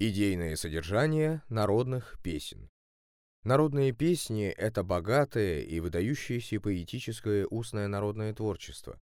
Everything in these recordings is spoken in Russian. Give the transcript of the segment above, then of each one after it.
Идейное содержание народных песен. Народные песни – это богатое и выдающееся поэтическое устное народное творчество.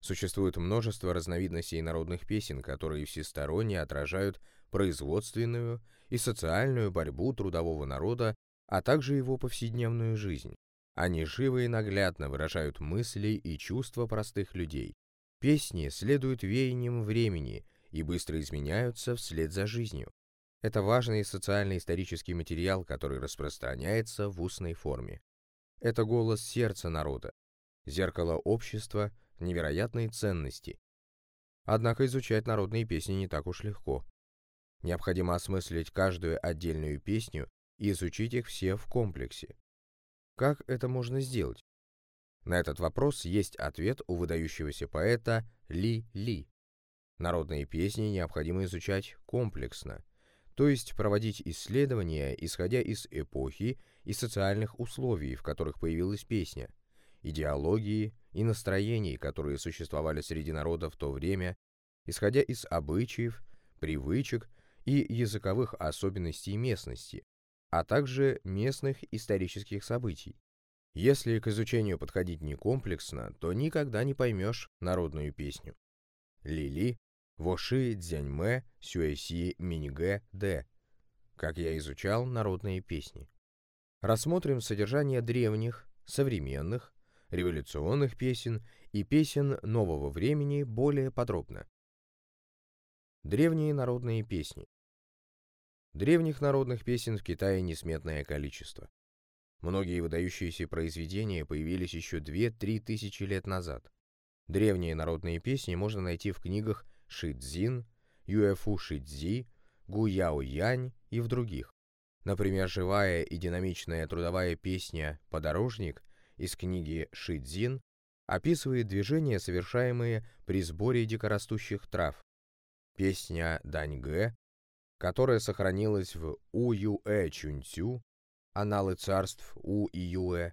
Существует множество разновидностей народных песен, которые всесторонне отражают производственную и социальную борьбу трудового народа, а также его повседневную жизнь. Они живо и наглядно выражают мысли и чувства простых людей. Песни следуют веяниям времени и быстро изменяются вслед за жизнью. Это важный социально-исторический материал, который распространяется в устной форме. Это голос сердца народа, зеркало общества, невероятные ценности. Однако изучать народные песни не так уж легко. Необходимо осмыслить каждую отдельную песню и изучить их все в комплексе. Как это можно сделать? На этот вопрос есть ответ у выдающегося поэта Ли Ли. Народные песни необходимо изучать комплексно, то есть проводить исследования, исходя из эпохи и социальных условий, в которых появилась песня, идеологии и настроений, которые существовали среди народа в то время, исходя из обычаев, привычек и языковых особенностей местности, а также местных исторических событий. Если к изучению подходить не комплексно, то никогда не поймешь народную песню. Лили Воши, Дзяньмэ, Сюэси, Миньгэ, Дэ. Как я изучал народные песни. Рассмотрим содержание древних, современных, революционных песен и песен нового времени более подробно. Древние народные песни. Древних народных песен в Китае несметное количество. Многие выдающиеся произведения появились еще 2-3 тысячи лет назад. Древние народные песни можно найти в книгах Шидзин, Юэфу Шидзи, Гуяо Янь и в других. Например, живая и динамичная трудовая песня «Подорожник» из книги Шидзин описывает движения, совершаемые при сборе дикорастущих трав. Песня Даньгэ, которая сохранилась в У-Юэ Чунцю, аналы царств У и Юэ,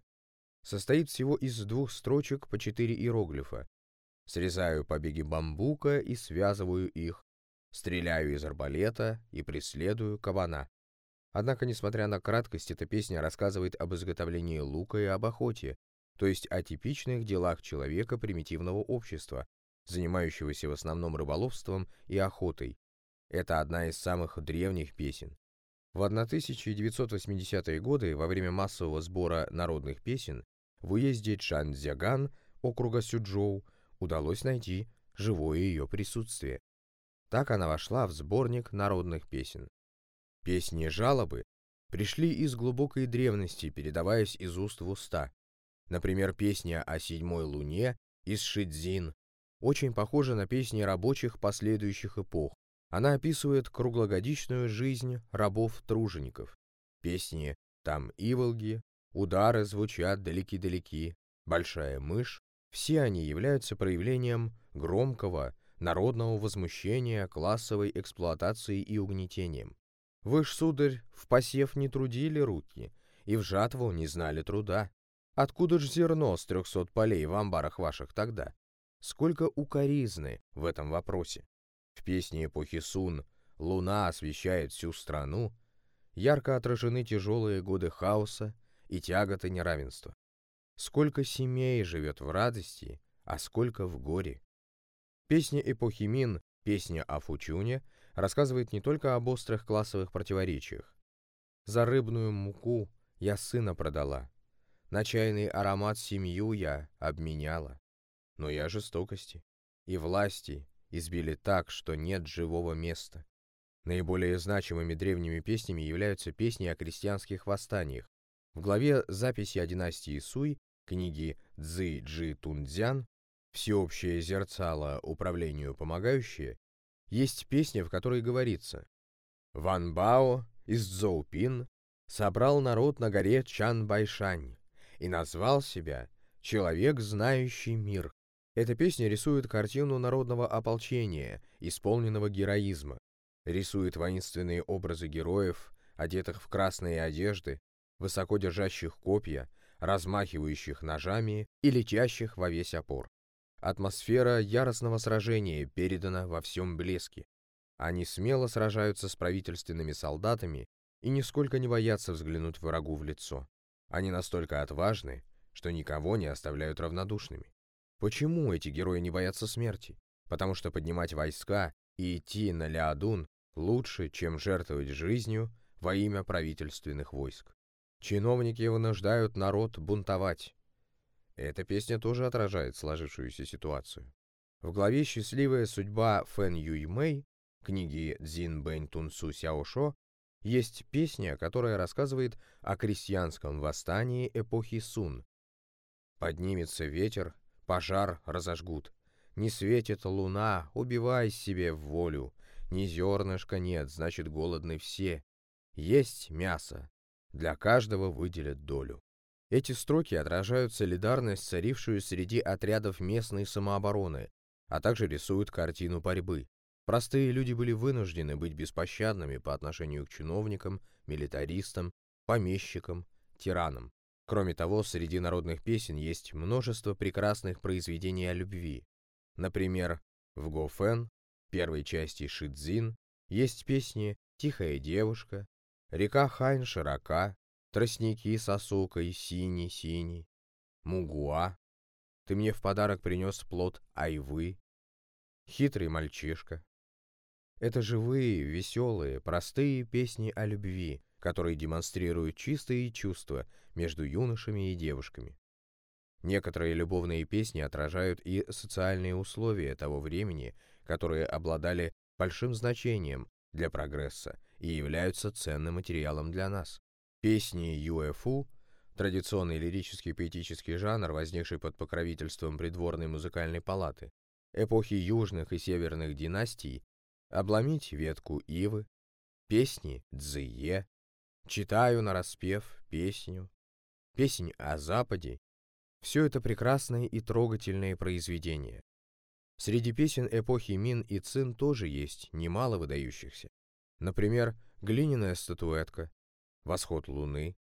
состоит всего из двух строчек по четыре иероглифа, Срезаю побеги бамбука и связываю их. Стреляю из арбалета и преследую кабана. Однако, несмотря на краткость, эта песня рассказывает об изготовлении лука и об охоте, то есть о типичных делах человека примитивного общества, занимающегося в основном рыболовством и охотой. Это одна из самых древних песен. В 1980-е годы, во время массового сбора народных песен, в уезде Чанцзяган, округа Сюджоу, удалось найти живое ее присутствие. Так она вошла в сборник народных песен. Песни жалобы пришли из глубокой древности, передаваясь из уст в уста. Например, песня о седьмой луне из Шидзин очень похожа на песни рабочих последующих эпох. Она описывает круглогодичную жизнь рабов-тружеников. Песни «Там иволги», «Удары звучат далеки-далеки», «Большая мышь», все они являются проявлением громкого народного возмущения классовой эксплуатацией и угнетением. Вы ж, сударь, в посев не трудили руки, и в жатву не знали труда. Откуда ж зерно с трехсот полей в амбарах ваших тогда? Сколько укоризны в этом вопросе. В песне эпохи Сун «Луна освещает всю страну» ярко отражены тяжелые годы хаоса и тяготы неравенства. Сколько семей живет в радости, а сколько в горе. Песня эпохи Мин, песня о Фучуне, рассказывает не только об острых классовых противоречиях. За рыбную муку я сына продала, на чайный аромат семью я обменяла. Но я жестокости и власти избили так, что нет живого места. Наиболее значимыми древними песнями являются песни о крестьянских восстаниях. В главе «Записи о династии Суй» книги Цзы Джи Тунцзян «Всеобщее зерцало управлению помогающее» есть песня, в которой говорится «Ван Бао из Цзоупин собрал народ на горе Чан Байшань и назвал себя «Человек, знающий мир». Эта песня рисует картину народного ополчения, исполненного героизма, рисует воинственные образы героев, одетых в красные одежды, высоко держащих копья, размахивающих ножами и летящих во весь опор. Атмосфера яростного сражения передана во всем блеске. Они смело сражаются с правительственными солдатами и нисколько не боятся взглянуть врагу в лицо. Они настолько отважны, что никого не оставляют равнодушными. Почему эти герои не боятся смерти? Потому что поднимать войска и идти на Ляодун лучше, чем жертвовать жизнью во имя правительственных войск. Чиновники вынуждают народ бунтовать. Эта песня тоже отражает сложившуюся ситуацию. В главе «Счастливая судьба Фэн Юй Мэй» книги Цзин Бэнь Тунсу Сяошо есть песня, которая рассказывает о крестьянском восстании эпохи Сун. «Поднимется ветер, пожар разожгут. Не светит луна, убивай себе в волю. Ни зернышка нет, значит голодны все. Есть мясо, для каждого выделят долю». Эти строки отражают солидарность, царившую среди отрядов местной самообороны, а также рисуют картину борьбы. Простые люди были вынуждены быть беспощадными по отношению к чиновникам, милитаристам, помещикам, тиранам. Кроме того, среди народных песен есть множество прекрасных произведений о любви. Например, в Гофен, первой части Шидзин, есть песни «Тихая девушка», «Река Хань широка», «Тростники с осокой, синий-синий», «Мугуа», «Ты мне в подарок принес плод айвы», «Хитрый мальчишка», это живые, веселые, простые песни о любви, которые демонстрируют чистые чувства между юношами и девушками. Некоторые любовные песни отражают и социальные условия того времени, которые обладали большим значением для прогресса и являются ценным материалом для нас. Песни ЮЭФУ – традиционный лирический поэтический жанр, возникший под покровительством придворной музыкальной палаты, эпохи южных и северных династий обломить ветку ивы, песни дзые, читаю на распев песню, песнь о Западе. Все это прекрасные и трогательные произведения. Среди песен эпохи Мин и Цин тоже есть немало выдающихся. Например, «Глиняная статуэтка», «Восход луны»,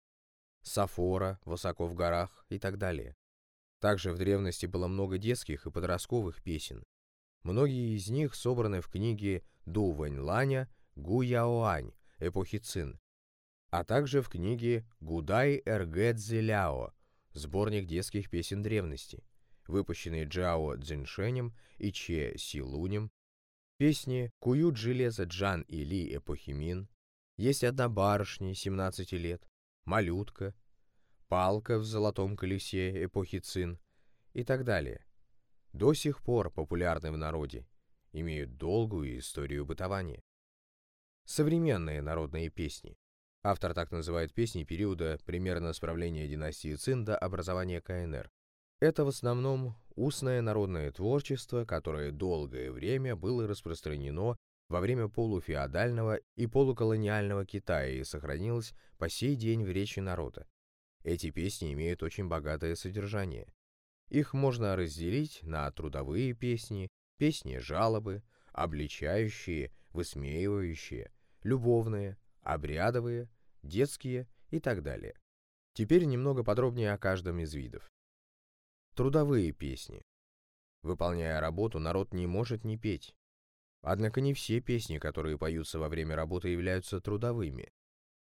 «Сафора», «Высоко в горах» и так далее. Также в древности было много детских и подростковых песен, Многие из них собраны в книге Ду Вэньланя Гу Яоань эпохи Цин, а также в книге Гудай Эргэ Цзэляо сборник детских песен древности, выпущенный Джао Цзиньшенем и Че Силунем, песни Куют железо Джан и Ли эпохи Мин, есть одна барышня 17 лет, малютка, палка в золотом колесе эпохи Цин и так далее до сих пор популярны в народе, имеют долгую историю бытования. Современные народные песни. Автор так называет песни периода примерно с правления династии Цин до образования КНР. Это в основном устное народное творчество, которое долгое время было распространено во время полуфеодального и полуколониального Китая и сохранилось по сей день в речи народа. Эти песни имеют очень богатое содержание. Их можно разделить на трудовые песни, песни-жалобы, обличающие, высмеивающие, любовные, обрядовые, детские и так далее. Теперь немного подробнее о каждом из видов. Трудовые песни. Выполняя работу, народ не может не петь. Однако не все песни, которые поются во время работы, являются трудовыми.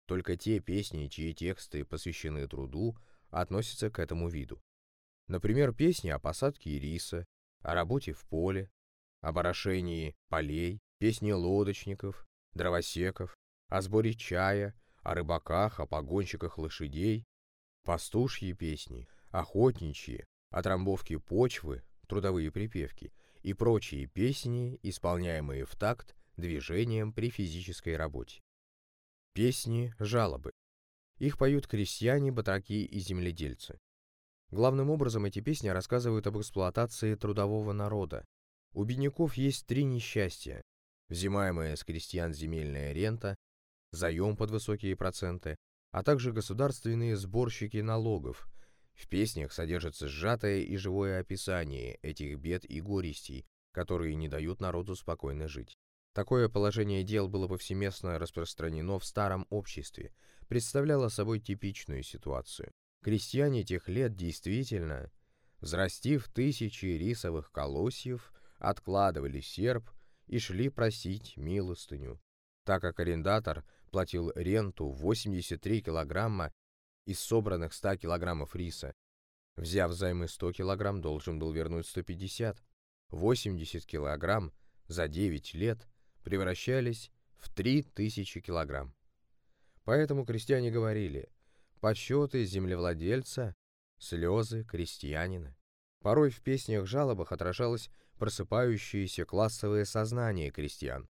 Только те песни, чьи тексты посвящены труду, относятся к этому виду. Например, песни о посадке риса, о работе в поле, об орошении полей, песни лодочников, дровосеков, о сборе чая, о рыбаках, о погонщиках лошадей, пастушьи песни, охотничьи, о трамбовке почвы, трудовые припевки и прочие песни, исполняемые в такт движением при физической работе. Песни жалобы. Их поют крестьяне, батраки и земледельцы. Главным образом эти песни рассказывают об эксплуатации трудового народа. У бедняков есть три несчастья. Взимаемая с крестьян земельная рента, заем под высокие проценты, а также государственные сборщики налогов. В песнях содержится сжатое и живое описание этих бед и горестей, которые не дают народу спокойно жить. Такое положение дел было повсеместно распространено в старом обществе, представляло собой типичную ситуацию. Крестьяне тех лет действительно, взрастив тысячи рисовых колосьев, откладывали серп и шли просить милостыню, так как арендатор платил ренту 83 килограмма из собранных 100 килограммов риса. Взяв займы 100 килограмм, должен был вернуть 150. 80 килограмм за 9 лет превращались в 3000 килограмм. Поэтому крестьяне говорили «подсчеты землевладельца, слезы крестьянина». Порой в песнях-жалобах отражалось просыпающееся классовое сознание крестьян.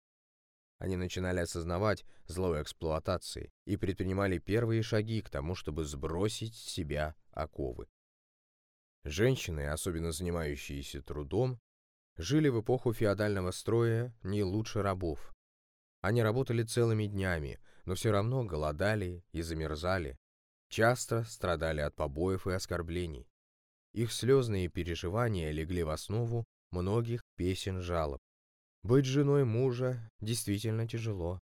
Они начинали осознавать зло эксплуатации и предпринимали первые шаги к тому, чтобы сбросить с себя оковы. Женщины, особенно занимающиеся трудом, жили в эпоху феодального строя не лучше рабов. Они работали целыми днями, но все равно голодали и замерзали, часто страдали от побоев и оскорблений. Их слезные переживания легли в основу многих песен жалоб. Быть женой мужа действительно тяжело.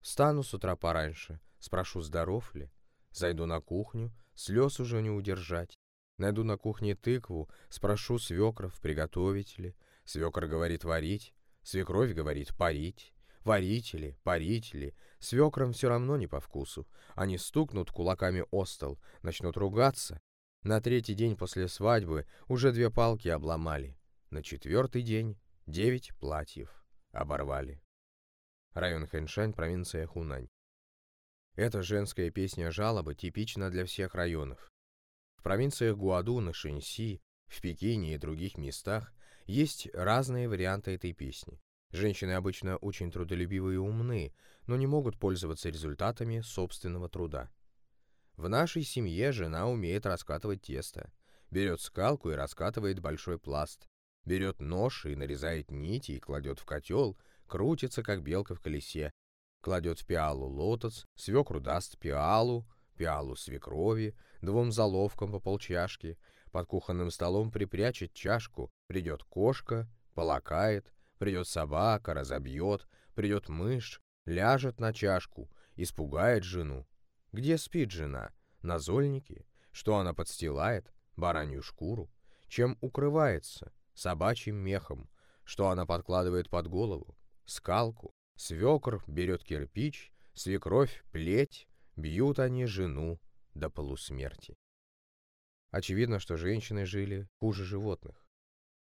Встану с утра пораньше, спрошу, здоров ли. Зайду на кухню, слез уже не удержать. Найду на кухне тыкву, спрошу свекров, приготовить ли. Свекр говорит варить, свекровь говорит парить. Варить ли, парить ли, свекрам все равно не по вкусу. Они стукнут кулаками о стол, начнут ругаться. На третий день после свадьбы уже две палки обломали. На четвертый день девять платьев оборвали. Район Хэншань, провинция Хунань. Эта женская песня жалобы типична для всех районов. В провинциях Гуадуна, Шэньси, в Пекине и других местах есть разные варианты этой песни. Женщины обычно очень трудолюбивые и умны, но не могут пользоваться результатами собственного труда. В нашей семье жена умеет раскатывать тесто, берет скалку и раскатывает большой пласт, берет нож и нарезает нити и кладет в котел, крутится, как белка в колесе, кладет в пиалу лотос, свекру даст пиалу, пиалу свекрови, двум заловкам по полчашки, под кухонным столом припрячет чашку, придет кошка, полакает, придет собака, разобьет, придет мышь, ляжет на чашку, испугает жену. Где спит жена? На зольнике? Что она подстилает? Баранью шкуру? Чем укрывается? Собачьим мехом. Что она подкладывает под голову? Скалку. Свекр берет кирпич, свекровь — плеть. Бьют они жену до полусмерти. Очевидно, что женщины жили хуже животных.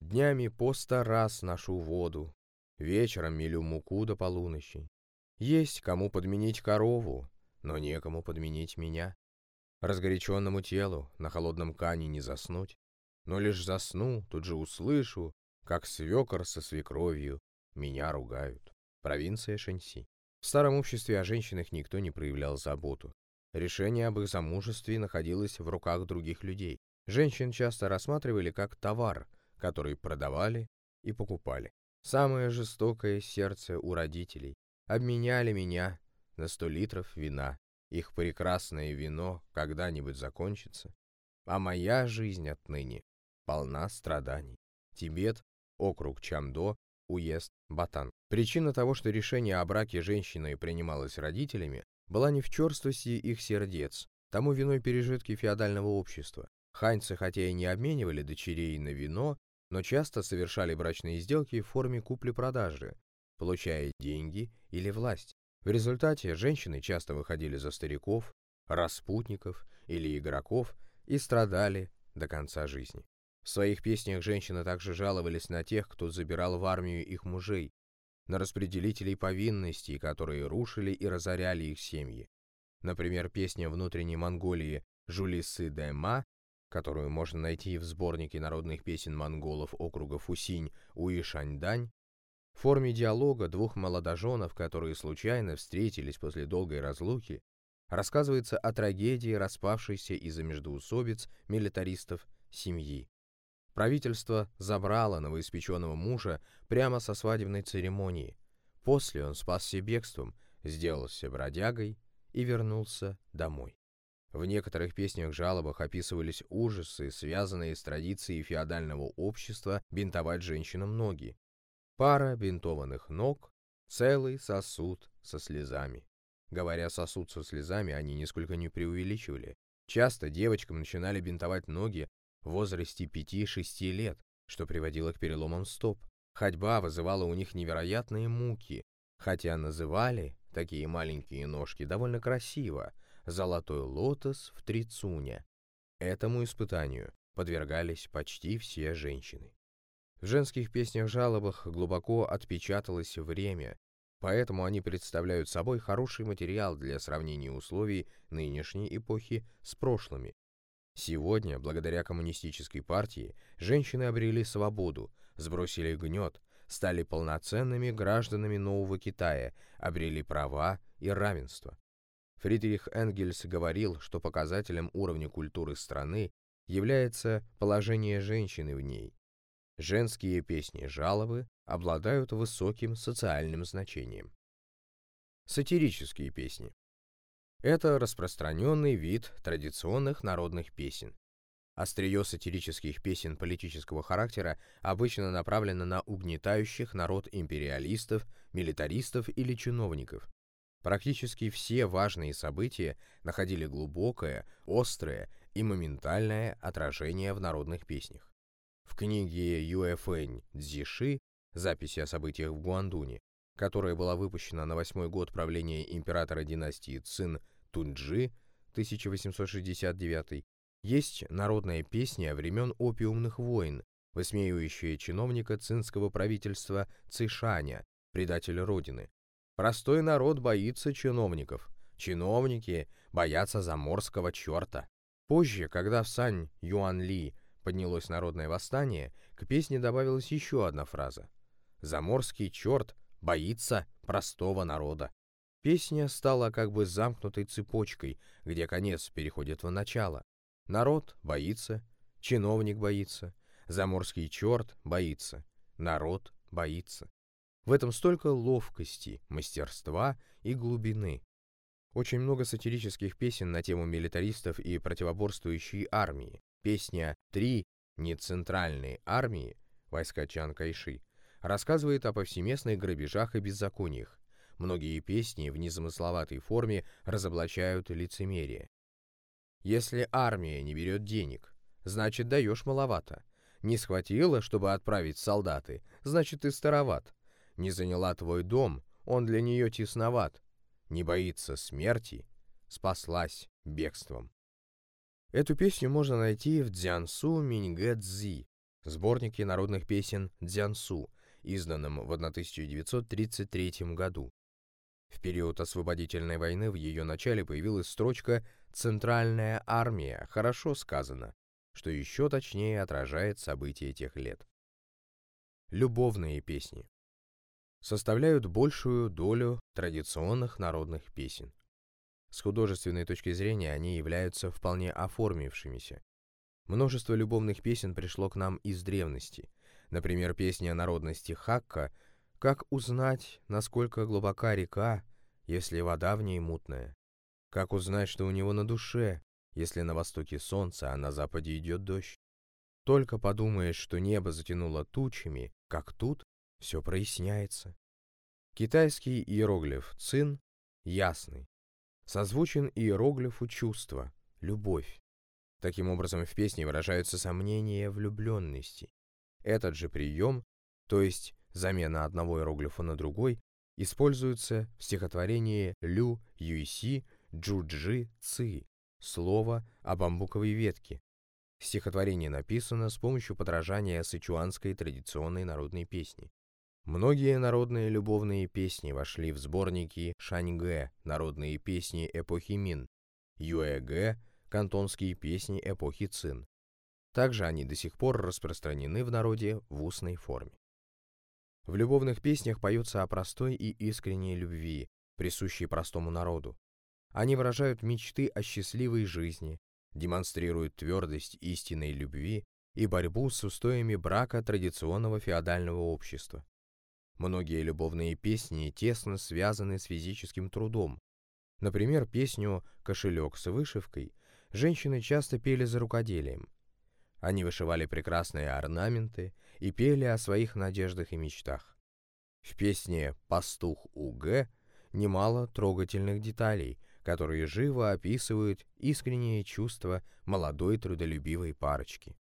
Днями по сто раз ношу воду, вечером мелю муку до полуночи. Есть кому подменить корову, но некому подменить меня. Разгоряченному телу на холодном кане не заснуть, но лишь засну, тут же услышу, как свекор со свекровью меня ругают. Провинция Шэньси. В старом обществе о женщинах никто не проявлял заботу. Решение об их замужестве находилось в руках других людей. Женщин часто рассматривали как товар, который продавали и покупали. Самое жестокое сердце у родителей. Обменяли меня на сто литров вина. Их прекрасное вино когда-нибудь закончится. А моя жизнь отныне полна страданий. Тибет, округ Чамдо, уезд Батан. Причина того, что решение о браке женщины принималось родителями, была не в черствости их сердец, тому виной пережитки феодального общества. Ханьцы хотя и не обменивали дочерей на вино, но часто совершали брачные сделки в форме купли-продажи, получая деньги или власть. В результате женщины часто выходили за стариков, распутников или игроков и страдали до конца жизни. В своих песнях женщины также жаловались на тех, кто забирал в армию их мужей, на распределителей повинностей, которые рушили и разоряли их семьи. Например, песня внутренней Монголии «Жулисы Дэма», которую можно найти в сборнике народных песен монголов округа Фусинь Уишаньдань, в форме диалога двух молодоженов, которые случайно встретились после долгой разлуки, рассказывается о трагедии распавшейся из-за междоусобиц милитаристов семьи. Правительство забрало новоиспеченного мужа прямо со свадебной церемонии. После он спасся бегством, сделался бродягой и вернулся домой. В некоторых песнях-жалобах описывались ужасы, связанные с традицией феодального общества бинтовать женщинам ноги. Пара бинтованных ног, целый сосуд со слезами. Говоря «сосуд со слезами», они нисколько не преувеличивали. Часто девочкам начинали бинтовать ноги в возрасте 5-6 лет, что приводило к переломам стоп. Ходьба вызывала у них невероятные муки, хотя называли такие маленькие ножки довольно красиво «золотой лотос в Трицуне». Этому испытанию подвергались почти все женщины. В женских песнях-жалобах глубоко отпечаталось время, поэтому они представляют собой хороший материал для сравнения условий нынешней эпохи с прошлыми. Сегодня, благодаря коммунистической партии, женщины обрели свободу, сбросили гнет, стали полноценными гражданами нового Китая, обрели права и равенство. Фридрих Энгельс говорил, что показателем уровня культуры страны является положение женщины в ней. Женские песни-жалобы обладают высоким социальным значением. Сатирические песни. Это распространенный вид традиционных народных песен. Острие сатирических песен политического характера обычно направлено на угнетающих народ империалистов, милитаристов или чиновников. Практически все важные события находили глубокое, острое и моментальное отражение в народных песнях. В книге Юэфэнь Цзиши «Записи о событиях в Гуандуне», которая была выпущена на восьмой год правления императора династии Цин Тунджи 1869, есть народная песня времен опиумных войн, высмеивающая чиновника цинского правительства Цишаня, предателя Родины. Простой народ боится чиновников, чиновники боятся заморского черта. Позже, когда в Сань Юан Ли поднялось народное восстание, к песне добавилась еще одна фраза. «Заморский черт боится простого народа». Песня стала как бы замкнутой цепочкой, где конец переходит в начало. Народ боится, чиновник боится, заморский черт боится, народ боится. В этом столько ловкости, мастерства и глубины. Очень много сатирических песен на тему милитаристов и противоборствующей армии. Песня «Три нецентральные армии» войска Чан Кайши рассказывает о повсеместных грабежах и беззакониях. Многие песни в незамысловатой форме разоблачают лицемерие. Если армия не берет денег, значит даешь маловато. Не схватила, чтобы отправить солдаты, значит ты староват. Не заняла твой дом, он для нее тесноват. Не боится смерти, спаслась бегством. Эту песню можно найти в Дзянсу Миньгэ Цзи, сборнике народных песен Дзянсу, изданном в 1933 году. В период освободительной войны в ее начале появилась строчка «Центральная армия», хорошо сказано, что еще точнее отражает события тех лет. Любовные песни составляют большую долю традиционных народных песен. С художественной точки зрения они являются вполне оформившимися. Множество любовных песен пришло к нам из древности. Например, песня народности Хакка «Как узнать, насколько глубока река, если вода в ней мутная? Как узнать, что у него на душе, если на востоке солнце, а на западе идет дождь? Только подумаешь, что небо затянуло тучами, как тут все проясняется. Китайский иероглиф «цин» ясный. Созвучен иероглифу чувства, любовь. Таким образом, в песне выражаются сомнения влюбленности. Этот же прием, то есть замена одного иероглифа на другой, используется в стихотворении Лю Юйси Джуджи Ци «Слово о бамбуковой ветке». Стихотворение написано с помощью подражания сычуанской традиционной народной песни. Многие народные любовные песни вошли в сборники Шаньгэ «Народные песни эпохи Мин», Юэгэ «Кантонские песни эпохи Цин». Также они до сих пор распространены в народе в устной форме. В любовных песнях поется о простой и искренней любви, присущей простому народу. Они выражают мечты о счастливой жизни, демонстрируют твердость истинной любви и борьбу с устоями брака традиционного феодального общества. Многие любовные песни тесно связаны с физическим трудом. Например, песню «Кошелек с вышивкой» женщины часто пели за рукоделием. Они вышивали прекрасные орнаменты и пели о своих надеждах и мечтах. В песне «Пастух УГ» немало трогательных деталей, которые живо описывают искренние чувства молодой трудолюбивой парочки.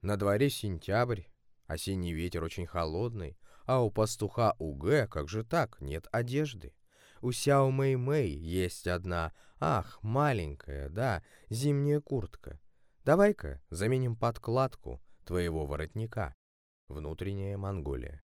На дворе сентябрь, осенний ветер очень холодный, А у пастуха Угэ, как же так, нет одежды? У Сяо Мэй Мэй есть одна, ах, маленькая, да, зимняя куртка. Давай-ка заменим подкладку твоего воротника. Внутренняя Монголия.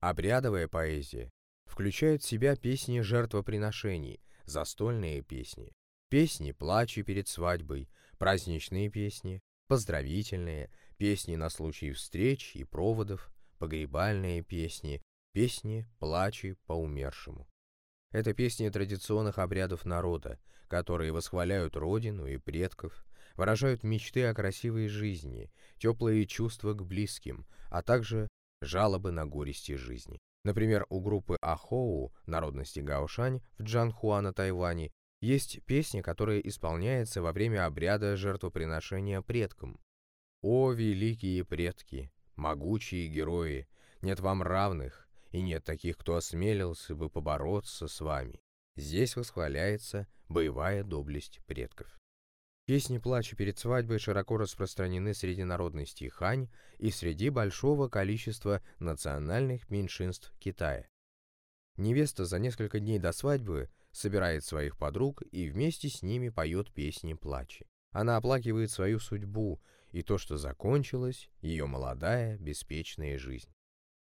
Обрядовая поэзия включает в себя песни жертвоприношений, застольные песни, песни плачи перед свадьбой, праздничные песни, поздравительные, песни на случай встреч и проводов, погребальные песни, песни плачи по умершему. Это песни традиционных обрядов народа, которые восхваляют родину и предков, выражают мечты о красивой жизни, теплые чувства к близким, а также жалобы на горести жизни. Например, у группы Ахоу народности Гаошань в Джанхуа Тайване есть песня, которая исполняется во время обряда жертвоприношения предкам. «О, великие предки, могучие герои, нет вам равных, и нет таких, кто осмелился бы побороться с вами. Здесь восхваляется боевая доблесть предков. Песни плача перед свадьбой широко распространены среди народностей хань и среди большого количества национальных меньшинств Китая. Невеста за несколько дней до свадьбы собирает своих подруг и вместе с ними поет песни плача. Она оплакивает свою судьбу и то, что закончилась ее молодая, беспечная жизнь.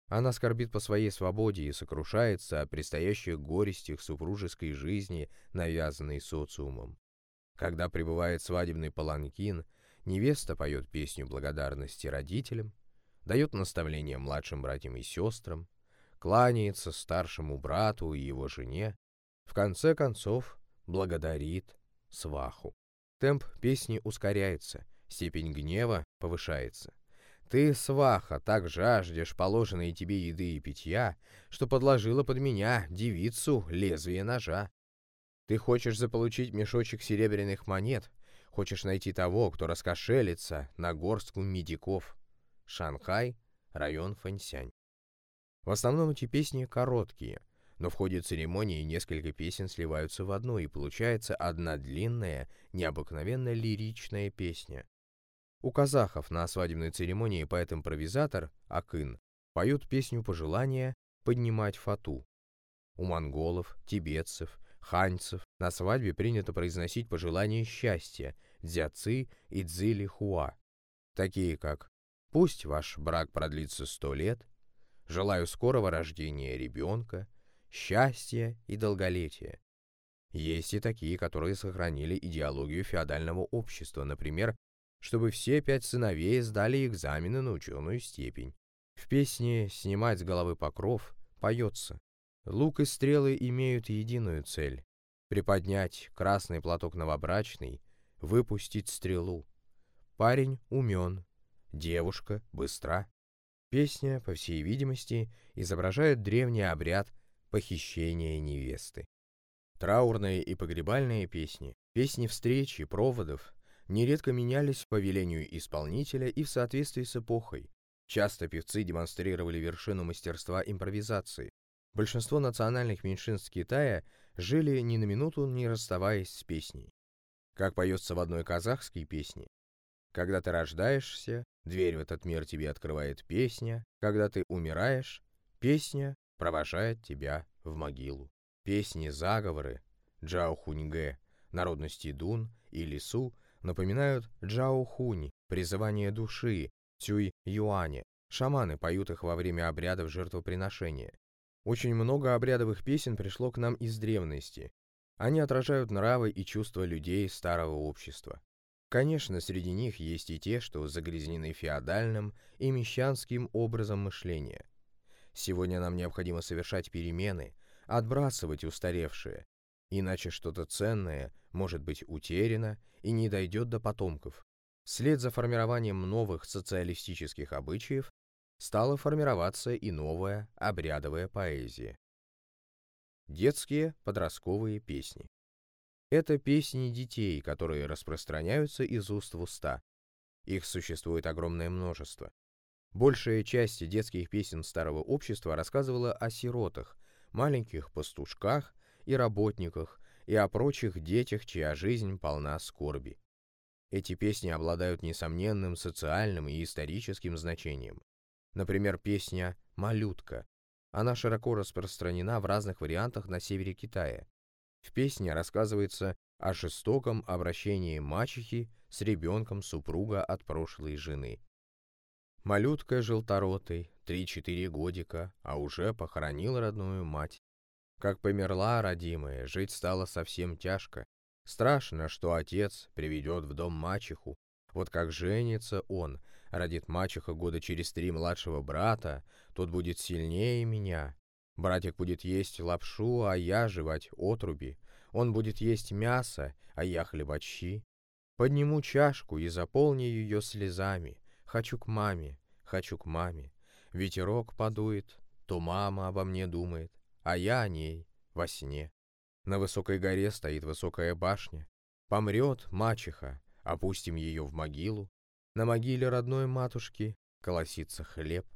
Она скорбит по своей свободе и сокрушается о предстоящих горестях супружеской жизни, навязанной социумом. Когда прибывает свадебный паланкин, невеста поет песню благодарности родителям, дает наставления младшим братьям и сестрам, кланяется старшему брату и его жене, в конце концов благодарит сваху. Темп песни ускоряется, степень гнева повышается. Ты, сваха, так жаждешь положенной тебе еды и питья, что подложила под меня, девицу, лезвие ножа. Ты хочешь заполучить мешочек серебряных монет, хочешь найти того, кто раскошелится на горстку медиков. Шанхай, район Фэнсянь. В основном эти песни короткие, но в ходе церемонии несколько песен сливаются в одну, и получается одна длинная, необыкновенно лиричная песня. У казахов на свадебной церемонии поэт-импровизатор Акын поют песню пожелания поднимать фату. У монголов, тибетцев, ханьцев на свадьбе принято произносить пожелания счастья, дзяци и дзили хуа, такие как «Пусть ваш брак продлится сто лет», «Желаю скорого рождения ребенка», «Счастья и долголетия». Есть и такие, которые сохранили идеологию феодального общества, например, чтобы все пять сыновей сдали экзамены на ученую степень. В песне «Снимать с головы покров» поется «Лук и стрелы имеют единую цель — приподнять красный платок новобрачный, выпустить стрелу. Парень умен, девушка быстра». Песня, по всей видимости, изображает древний обряд похищения невесты. Траурные и погребальные песни, песни встречи, проводов, нередко менялись по велению исполнителя и в соответствии с эпохой. Часто певцы демонстрировали вершину мастерства импровизации. Большинство национальных меньшинств Китая жили ни на минуту не расставаясь с песней. Как поется в одной казахской песне. Когда ты рождаешься, дверь в этот мир тебе открывает песня. Когда ты умираешь, песня провожает тебя в могилу. Песни-заговоры Джао Хуньге, народности Дун и Лису напоминают Джао Хунь, призывание души, Цюй Юаня. Шаманы поют их во время обрядов жертвоприношения. Очень много обрядовых песен пришло к нам из древности. Они отражают нравы и чувства людей старого общества. Конечно, среди них есть и те, что загрязнены феодальным и мещанским образом мышления. Сегодня нам необходимо совершать перемены, отбрасывать устаревшее, иначе что-то ценное может быть утеряно и не дойдет до потомков. Вслед за формированием новых социалистических обычаев стала формироваться и новая обрядовая поэзия. Детские подростковые песни. Это песни детей, которые распространяются из уст в уста. Их существует огромное множество. Большая часть детских песен старого общества рассказывала о сиротах, маленьких пастушках и работниках, и о прочих детях, чья жизнь полна скорби. Эти песни обладают несомненным социальным и историческим значением. Например, песня «Малютка» Она широко распространена в разных вариантах на севере Китая. В песне рассказывается о жестоком обращении мачехи с ребенком супруга от прошлой жены. Малютка желторотый, три-четыре годика, а уже похоронил родную мать. Как померла родимая, жить стало совсем тяжко. Страшно, что отец приведет в дом мачеху. Вот как женится он, родит мачеха года через три младшего брата, тот будет сильнее меня. Братик будет есть лапшу, а я жевать отруби. Он будет есть мясо, а я хлебачи. Подниму чашку и заполню ее слезами. Хочу к маме, хочу к маме. Ветерок подует, то мама обо мне думает а я о ней во сне. На высокой горе стоит высокая башня. Помрет мачеха, опустим ее в могилу. На могиле родной матушки колосится хлеб.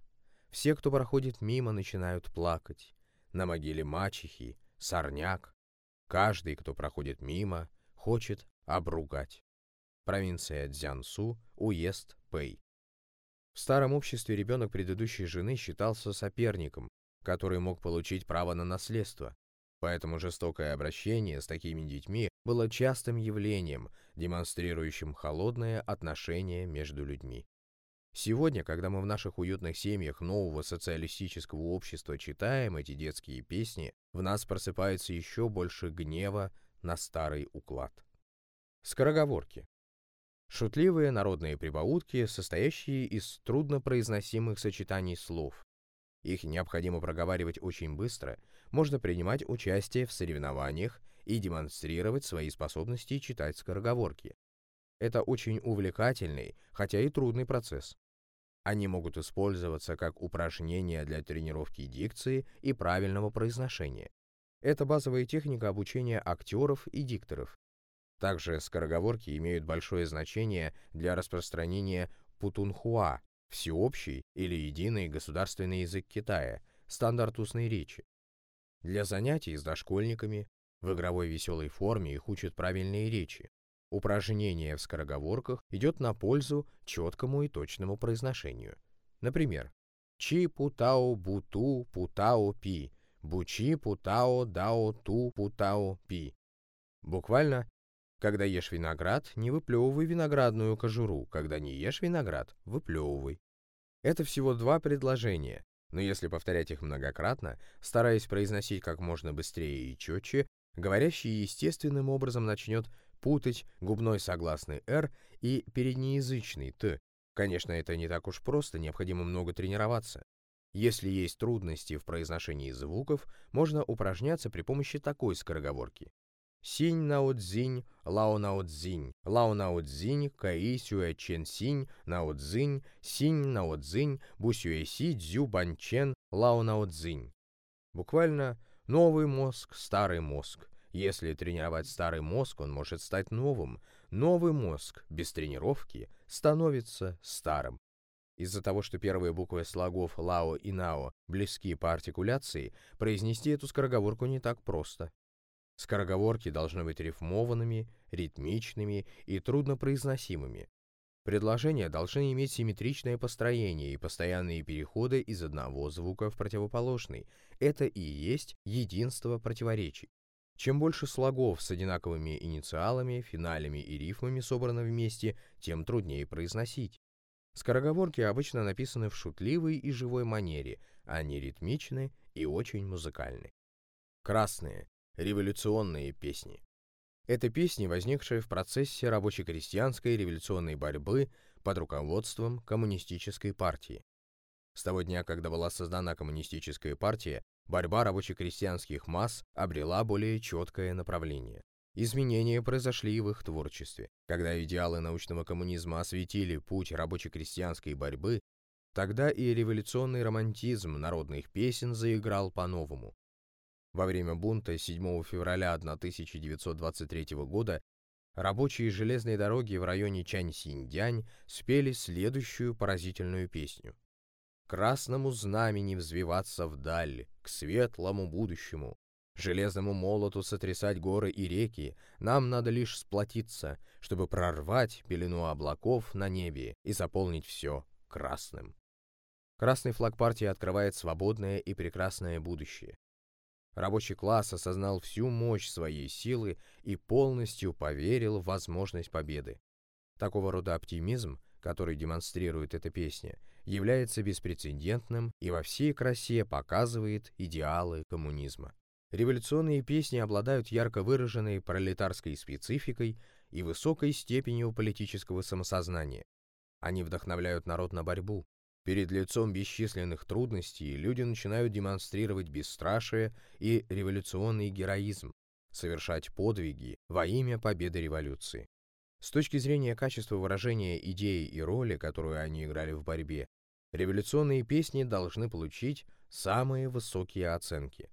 Все, кто проходит мимо, начинают плакать. На могиле мачехи сорняк. Каждый, кто проходит мимо, хочет обругать. Провинция Дзянсу, уезд Пэй. В старом обществе ребенок предыдущей жены считался соперником, который мог получить право на наследство. Поэтому жестокое обращение с такими детьми было частым явлением, демонстрирующим холодное отношение между людьми. Сегодня, когда мы в наших уютных семьях нового социалистического общества читаем эти детские песни, в нас просыпается еще больше гнева на старый уклад. Скороговорки. Шутливые народные прибаутки, состоящие из труднопроизносимых сочетаний слов, их необходимо проговаривать очень быстро, можно принимать участие в соревнованиях и демонстрировать свои способности читать скороговорки. Это очень увлекательный, хотя и трудный процесс. Они могут использоваться как упражнения для тренировки дикции и правильного произношения. Это базовая техника обучения актеров и дикторов. Также скороговорки имеют большое значение для распространения путунхуа, всеобщий или единый государственный язык Китая, стандарт устной речи. Для занятий с дошкольниками в игровой веселой форме их учат правильные речи. Упражнение в скороговорках идет на пользу четкому и точному произношению. Например, чи путао буту путао пи, бучи путао дао ту путао пи. Буквально когда ешь виноград, не выплевывай виноградную кожуру, когда не ешь виноград, выплевывай. Это всего два предложения, но если повторять их многократно, стараясь произносить как можно быстрее и четче, говорящий естественным образом начнет путать губной согласный «р» и переднеязычный «т». Конечно, это не так уж просто, необходимо много тренироваться. Если есть трудности в произношении звуков, можно упражняться при помощи такой скороговорки. Синь нао цзинь, лао нао цзинь, лао нао цзинь, каи сюэ чен синь, нао цзинь, синь нао цзинь, бу сюэ си цзю бан чен, лао нао цзинь. Буквально новый мозг, старый мозг. Если тренировать старый мозг, он может стать новым. Новый мозг без тренировки становится старым. Из-за того, что первые буквы слогов «лао» и «нао» близки по артикуляции, произнести эту скороговорку не так просто. Скороговорки должны быть рифмованными, ритмичными и труднопроизносимыми. Предложения должны иметь симметричное построение и постоянные переходы из одного звука в противоположный. Это и есть единство противоречий. Чем больше слогов с одинаковыми инициалами, финалями и рифмами собрано вместе, тем труднее произносить. Скороговорки обычно написаны в шутливой и живой манере, они ритмичны и очень музыкальны. Красные Революционные песни. Это песни, возникшие в процессе рабоче-крестьянской революционной борьбы под руководством коммунистической партии. С того дня, когда была создана коммунистическая партия, борьба рабоче-крестьянских масс обрела более четкое направление. Изменения произошли в их творчестве. Когда идеалы научного коммунизма осветили путь рабоче-крестьянской борьбы, тогда и революционный романтизм народных песен заиграл по-новому. Во время бунта 7 февраля 1923 года рабочие железной дороги в районе Чань-Синьдянь спели следующую поразительную песню. «Красному знамени взвиваться вдаль, к светлому будущему, железному молоту сотрясать горы и реки, нам надо лишь сплотиться, чтобы прорвать пелену облаков на небе и заполнить все красным». Красный флаг партии открывает свободное и прекрасное будущее. Рабочий класс осознал всю мощь своей силы и полностью поверил в возможность победы. Такого рода оптимизм, который демонстрирует эта песня, является беспрецедентным и во всей красе показывает идеалы коммунизма. Революционные песни обладают ярко выраженной пролетарской спецификой и высокой степенью политического самосознания. Они вдохновляют народ на борьбу. Перед лицом бесчисленных трудностей люди начинают демонстрировать бесстрашие и революционный героизм, совершать подвиги во имя победы революции. С точки зрения качества выражения идеи и роли, которую они играли в борьбе, революционные песни должны получить самые высокие оценки.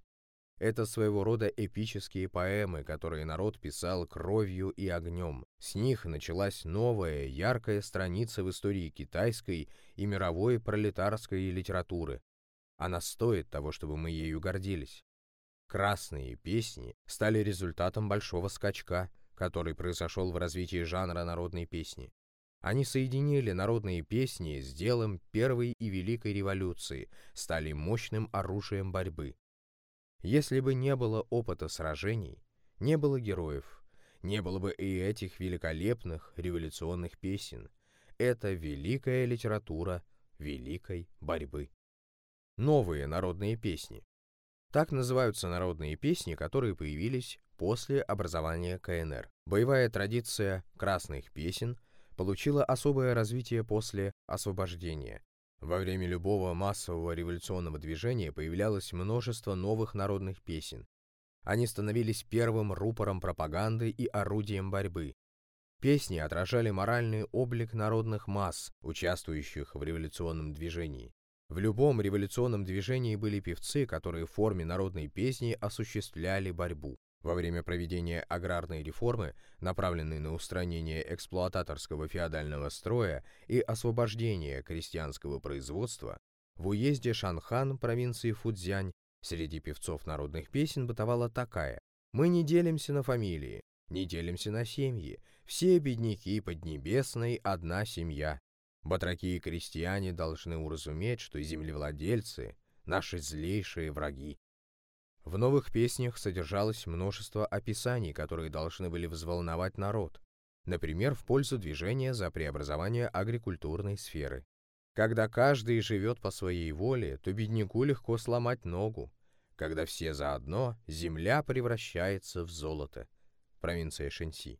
Это своего рода эпические поэмы, которые народ писал кровью и огнем. С них началась новая, яркая страница в истории китайской и мировой пролетарской литературы. Она стоит того, чтобы мы ею гордились. Красные песни стали результатом большого скачка, который произошел в развитии жанра народной песни. Они соединили народные песни с делом Первой и Великой революции, стали мощным оружием борьбы. Если бы не было опыта сражений, не было героев, не было бы и этих великолепных революционных песен. Это великая литература великой борьбы. Новые народные песни. Так называются народные песни, которые появились после образования КНР. Боевая традиция красных песен получила особое развитие после освобождения. Во время любого массового революционного движения появлялось множество новых народных песен. Они становились первым рупором пропаганды и орудием борьбы. Песни отражали моральный облик народных масс, участвующих в революционном движении. В любом революционном движении были певцы, которые в форме народной песни осуществляли борьбу. Во время проведения аграрной реформы, направленной на устранение эксплуататорского феодального строя и освобождение крестьянского производства, в уезде Шанхан провинции Фудзянь среди певцов народных песен бытовала такая «Мы не делимся на фамилии, не делимся на семьи, все бедняки Поднебесной – одна семья. Батраки и крестьяне должны уразуметь, что землевладельцы – наши злейшие враги. В новых песнях содержалось множество описаний, которые должны были взволновать народ, например, в пользу движения за преобразование агрикультурной сферы. Когда каждый живет по своей воле, то бедняку легко сломать ногу. Когда все заодно, земля превращается в золото. Провинция Шэньси.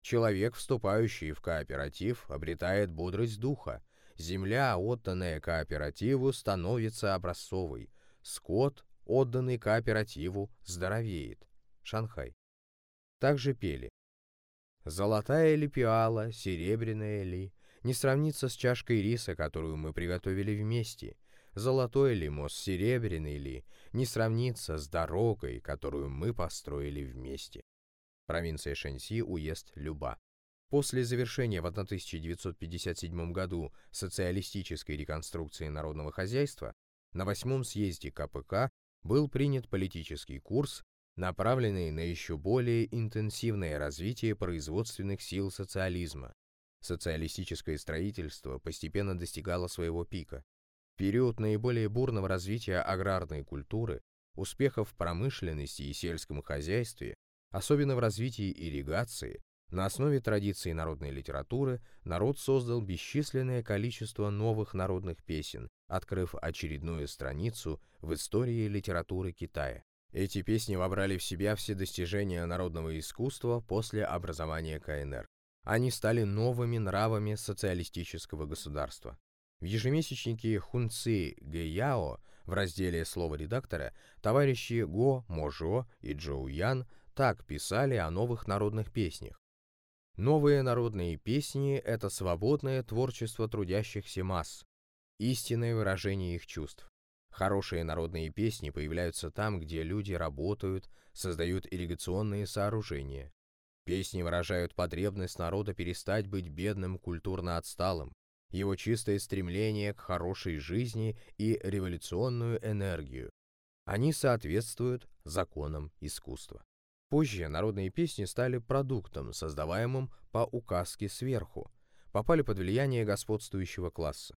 Человек, вступающий в кооператив, обретает бодрость духа. Земля, отданная кооперативу, становится образцовой. Скот, отданный кооперативу, здоровеет. Шанхай. Также пели. Золотая ли пиала, серебряная ли, не сравнится с чашкой риса, которую мы приготовили вместе. Золотой ли мост, серебряный ли, не сравнится с дорогой, которую мы построили вместе. Провинция Шэньси, уезд Люба. После завершения в 1957 году социалистической реконструкции народного хозяйства на восьмом съезде КПК был принят политический курс, направленный на еще более интенсивное развитие производственных сил социализма. Социалистическое строительство постепенно достигало своего пика. В период наиболее бурного развития аграрной культуры, успехов в промышленности и сельском хозяйстве, особенно в развитии ирригации, на основе традиций народной литературы народ создал бесчисленное количество новых народных песен, открыв очередную страницу в истории литературы Китая. Эти песни вобрали в себя все достижения народного искусства после образования КНР. Они стали новыми нравами социалистического государства. В ежемесячнике Хунци Гэяо в разделе «Слово редактора» товарищи Го Можо и Джоу Ян так писали о новых народных песнях. Новые народные песни – это свободное творчество трудящихся масс, истинное выражение их чувств. Хорошие народные песни появляются там, где люди работают, создают ирригационные сооружения. Песни выражают потребность народа перестать быть бедным, культурно отсталым, его чистое стремление к хорошей жизни и революционную энергию. Они соответствуют законам искусства. Позже народные песни стали продуктом, создаваемым по указке сверху, попали под влияние господствующего класса.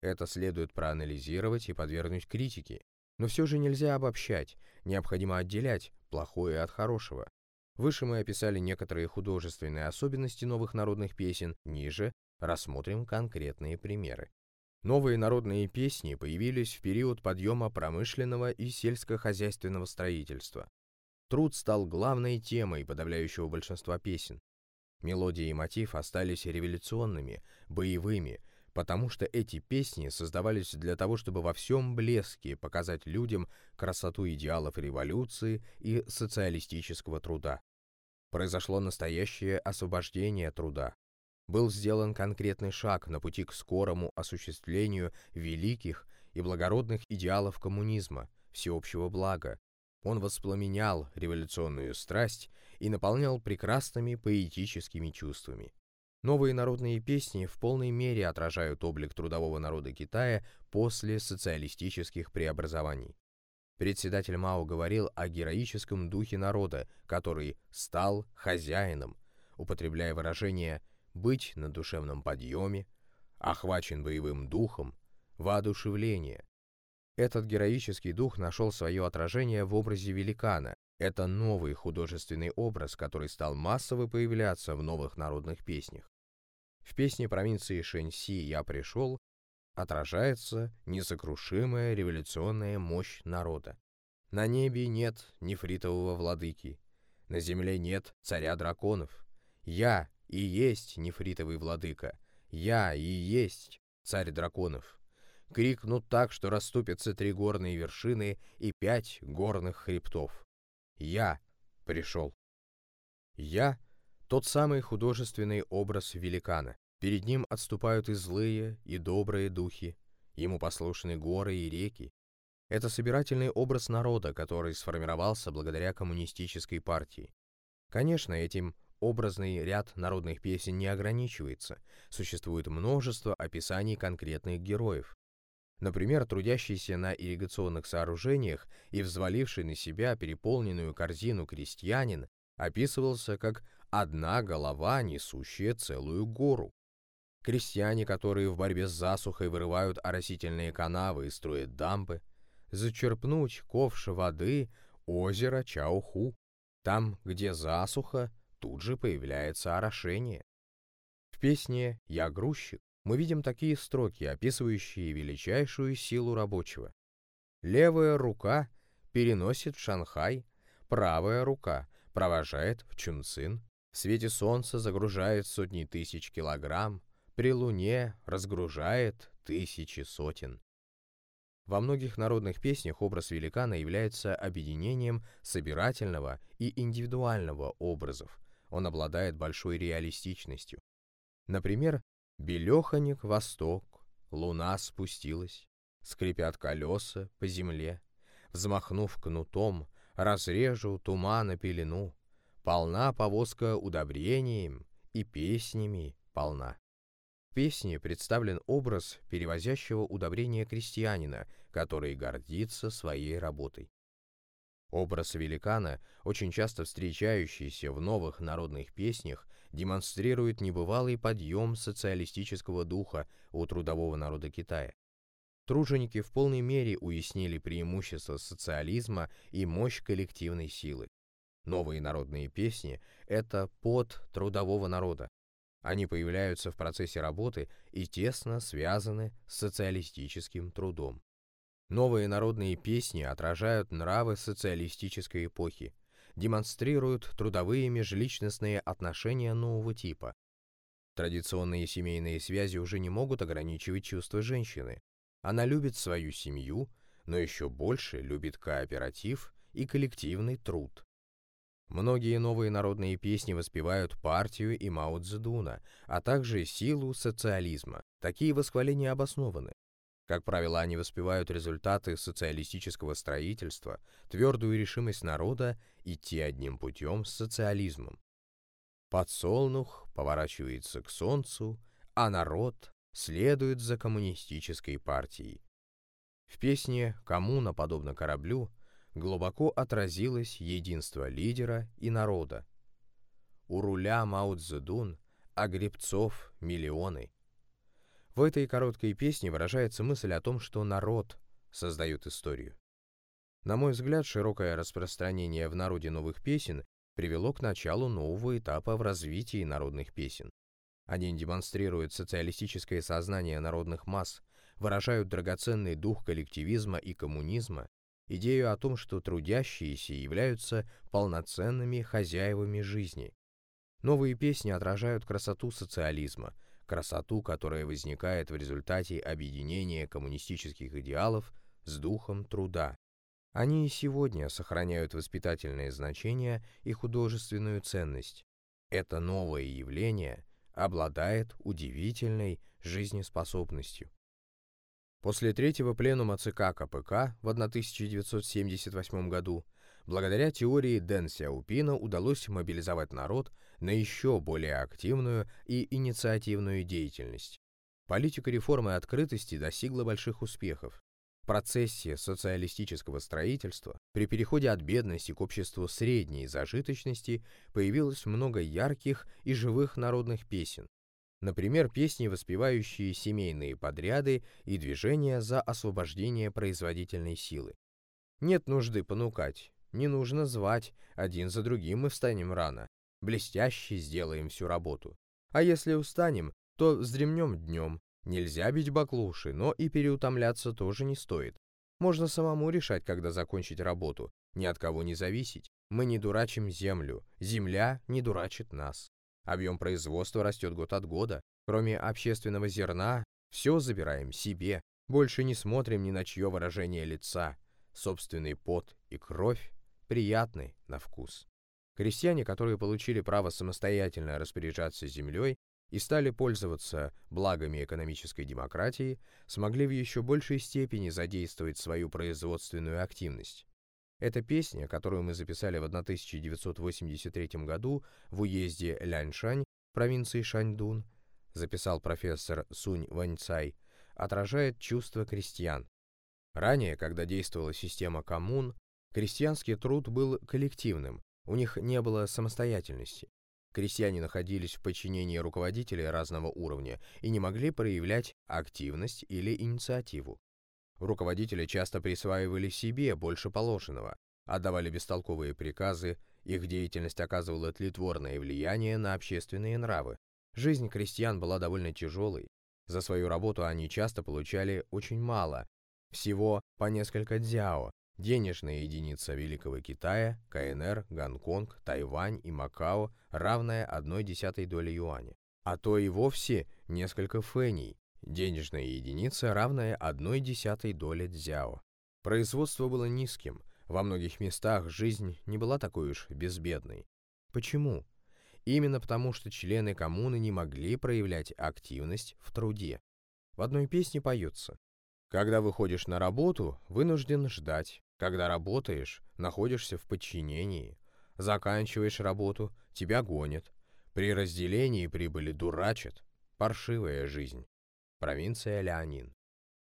Это следует проанализировать и подвергнуть критике. Но все же нельзя обобщать, необходимо отделять плохое от хорошего. Выше мы описали некоторые художественные особенности новых народных песен, ниже рассмотрим конкретные примеры. Новые народные песни появились в период подъема промышленного и сельскохозяйственного строительства. Труд стал главной темой подавляющего большинства песен. Мелодия и мотив остались революционными, боевыми, потому что эти песни создавались для того, чтобы во всем блеске показать людям красоту идеалов революции и социалистического труда. Произошло настоящее освобождение труда. Был сделан конкретный шаг на пути к скорому осуществлению великих и благородных идеалов коммунизма, всеобщего блага. Он воспламенял революционную страсть и наполнял прекрасными поэтическими чувствами. Новые народные песни в полной мере отражают облик трудового народа Китая после социалистических преобразований. Председатель Мао говорил о героическом духе народа, который стал хозяином, употребляя выражение «быть на душевном подъеме», «охвачен боевым духом», «воодушевление». Этот героический дух нашел свое отражение в образе великана. Это новый художественный образ, который стал массово появляться в новых народных песнях. В песне провинции Шэньси «Я пришел» отражается несокрушимая революционная мощь народа. На небе нет нефритового владыки, на земле нет царя драконов. Я и есть нефритовый владыка, я и есть царь драконов. Крикнут так, что расступятся три горные вершины и пять горных хребтов. Я пришел. Я тот самый художественный образ великана. Перед ним отступают и злые, и добрые духи, ему послушны горы и реки. Это собирательный образ народа, который сформировался благодаря коммунистической партии. Конечно, этим образный ряд народных песен не ограничивается. Существует множество описаний конкретных героев. Например, трудящийся на ирригационных сооружениях и взваливший на себя переполненную корзину крестьянин описывался как одна голова, несущая целую гору. Крестьяне, которые в борьбе с засухой вырывают оросительные канавы и строят дамбы, зачерпнуть ковш воды озера Чауху. Там, где засуха, тут же появляется орошение. В песне «Я грузчик» мы видим такие строки, описывающие величайшую силу рабочего. Левая рука переносит в Шанхай, правая рука провожает в Чунцин, в свете солнца загружает сотни тысяч килограмм, при луне разгружает тысячи сотен. Во многих народных песнях образ великана является объединением собирательного и индивидуального образов. Он обладает большой реалистичностью. Например, «Белеханик восток, луна спустилась, скрипят колеса по земле, взмахнув кнутом, разрежу тумана пелену, полна повозка удобрением и песнями полна. В песне представлен образ перевозящего удобрения крестьянина, который гордится своей работой. Образ великана, очень часто встречающийся в новых народных песнях, демонстрирует небывалый подъем социалистического духа у трудового народа Китая. Труженики в полной мере уяснили преимущества социализма и мощь коллективной силы. Новые народные песни – это под трудового народа. Они появляются в процессе работы и тесно связаны с социалистическим трудом. Новые народные песни отражают нравы социалистической эпохи, демонстрируют трудовые межличностные отношения нового типа. Традиционные семейные связи уже не могут ограничивать чувства женщины. Она любит свою семью, но еще больше любит кооператив и коллективный труд. Многие новые народные песни воспевают партию и Мао Цзэдуна, а также силу социализма. Такие восхваления обоснованы. Как правило, они воспевают результаты социалистического строительства, твердую решимость народа идти одним путем с социализмом. Подсолнух поворачивается к солнцу, а народ следует за коммунистической партией. В песне «Коммуна подобно кораблю» глубоко отразилось единство лидера и народа. У руля Мао Цзэдун, а гребцов миллионы. В этой короткой песне выражается мысль о том, что народ создает историю. На мой взгляд, широкое распространение в народе новых песен привело к началу нового этапа в развитии народных песен. Они демонстрируют социалистическое сознание народных масс, выражают драгоценный дух коллективизма и коммунизма, идею о том, что трудящиеся являются полноценными хозяевами жизни. Новые песни отражают красоту социализма, красоту, которая возникает в результате объединения коммунистических идеалов с духом труда. Они и сегодня сохраняют воспитательное значение и художественную ценность. Это новое явление обладает удивительной жизнеспособностью. После третьего пленума ЦК КПК в 1978 году благодаря теории Дэн Сяопина удалось мобилизовать народ на еще более активную и инициативную деятельность. Политика реформы открытости достигла больших успехов. В процессе социалистического строительства при переходе от бедности к обществу средней зажиточности появилось много ярких и живых народных песен, Например, песни, воспевающие семейные подряды и движения за освобождение производительной силы. Нет нужды понукать, не нужно звать, один за другим мы встанем рано, блестяще сделаем всю работу. А если устанем, то вздремнем днем. Нельзя бить баклуши, но и переутомляться тоже не стоит. Можно самому решать, когда закончить работу, ни от кого не зависеть. Мы не дурачим землю, земля не дурачит нас. Объем производства растет год от года. Кроме общественного зерна, все забираем себе. Больше не смотрим ни на чье выражение лица. Собственный пот и кровь приятны на вкус. Крестьяне, которые получили право самостоятельно распоряжаться землей и стали пользоваться благами экономической демократии, смогли в еще большей степени задействовать свою производственную активность. Эта песня, которую мы записали в 1983 году в уезде Ляньшань, провинции Шаньдун, записал профессор Сунь Ваньцай, отражает чувства крестьян. Ранее, когда действовала система коммун, крестьянский труд был коллективным, у них не было самостоятельности. Крестьяне находились в подчинении руководителей разного уровня и не могли проявлять активность или инициативу. Руководители часто присваивали себе больше положенного, отдавали бестолковые приказы, их деятельность оказывала тлетворное влияние на общественные нравы. Жизнь крестьян была довольно тяжелой. За свою работу они часто получали очень мало, всего по несколько дзяо, денежная единица Великого Китая, КНР, Гонконг, Тайвань и Макао, равная одной десятой доли юаня, а то и вовсе несколько фэней, денежная единица, равная одной десятой доли дзяо. Производство было низким, во многих местах жизнь не была такой уж безбедной. Почему? Именно потому, что члены коммуны не могли проявлять активность в труде. В одной песне поется «Когда выходишь на работу, вынужден ждать. Когда работаешь, находишься в подчинении. Заканчиваешь работу, тебя гонят. При разделении прибыли дурачат. Паршивая жизнь». Провинция Леонин.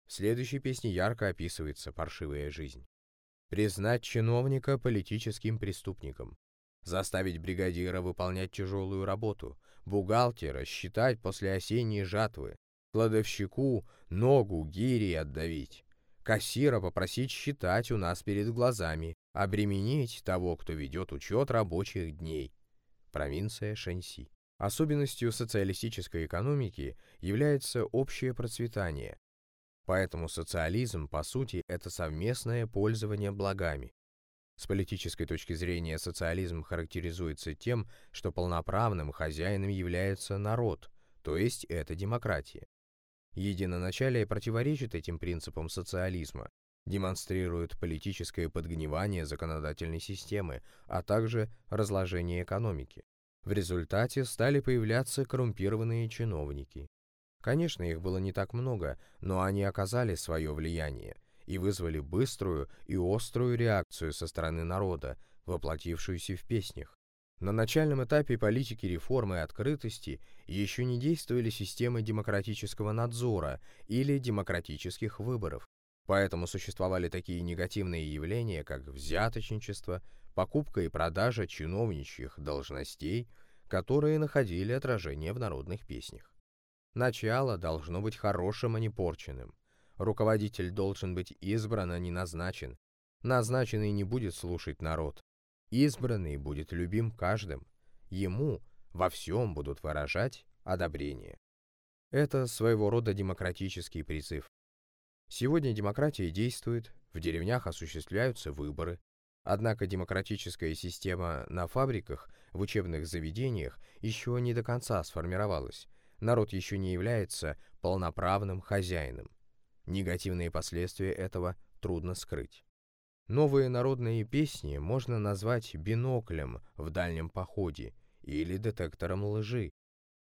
В следующей песне ярко описывается паршивая жизнь. Признать чиновника политическим преступником. Заставить бригадира выполнять тяжелую работу. Бухгалтера считать после осенней жатвы. Кладовщику ногу гири отдавить. Кассира попросить считать у нас перед глазами. Обременить того, кто ведет учет рабочих дней. Провинция Шэньси. Особенностью социалистической экономики является общее процветание. Поэтому социализм, по сути, это совместное пользование благами. С политической точки зрения социализм характеризуется тем, что полноправным хозяином является народ, то есть это демократия. Единоначалие противоречит этим принципам социализма, демонстрирует политическое подгнивание законодательной системы, а также разложение экономики. В результате стали появляться коррумпированные чиновники. Конечно, их было не так много, но они оказали свое влияние и вызвали быструю и острую реакцию со стороны народа, воплотившуюся в песнях. На начальном этапе политики реформы и открытости еще не действовали системы демократического надзора или демократических выборов, поэтому существовали такие негативные явления, как взяточничество, покупка и продажа чиновничьих должностей, которые находили отражение в народных песнях. Начало должно быть хорошим, а не порченным. Руководитель должен быть избран, а не назначен. Назначенный не будет слушать народ. Избранный будет любим каждым. Ему во всем будут выражать одобрение. Это своего рода демократический призыв. Сегодня демократия действует, в деревнях осуществляются выборы, однако демократическая система на фабриках, в учебных заведениях еще не до конца сформировалась, народ еще не является полноправным хозяином. Негативные последствия этого трудно скрыть. Новые народные песни можно назвать биноклем в дальнем походе или детектором лжи.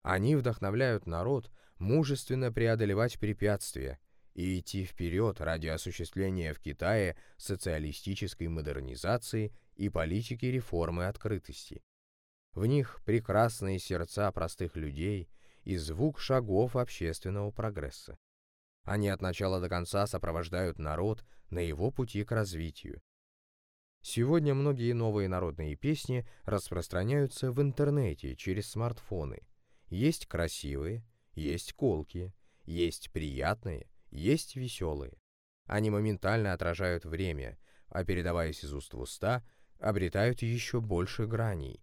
Они вдохновляют народ мужественно преодолевать препятствия и идти вперед ради осуществления в Китае социалистической модернизации и политики реформы открытости. В них прекрасные сердца простых людей и звук шагов общественного прогресса. Они от начала до конца сопровождают народ на его пути к развитию. Сегодня многие новые народные песни распространяются в интернете через смартфоны. Есть красивые, есть колкие, есть приятные, есть веселые. Они моментально отражают время, а передаваясь из уст в уста, обретают еще больше граней.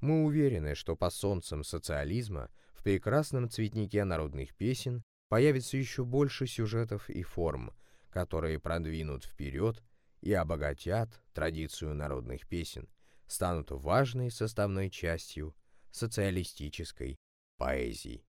Мы уверены, что по солнцам социализма в прекрасном цветнике народных песен появится еще больше сюжетов и форм, которые продвинут вперед и обогатят традицию народных песен, станут важной составной частью социалистической поэзии.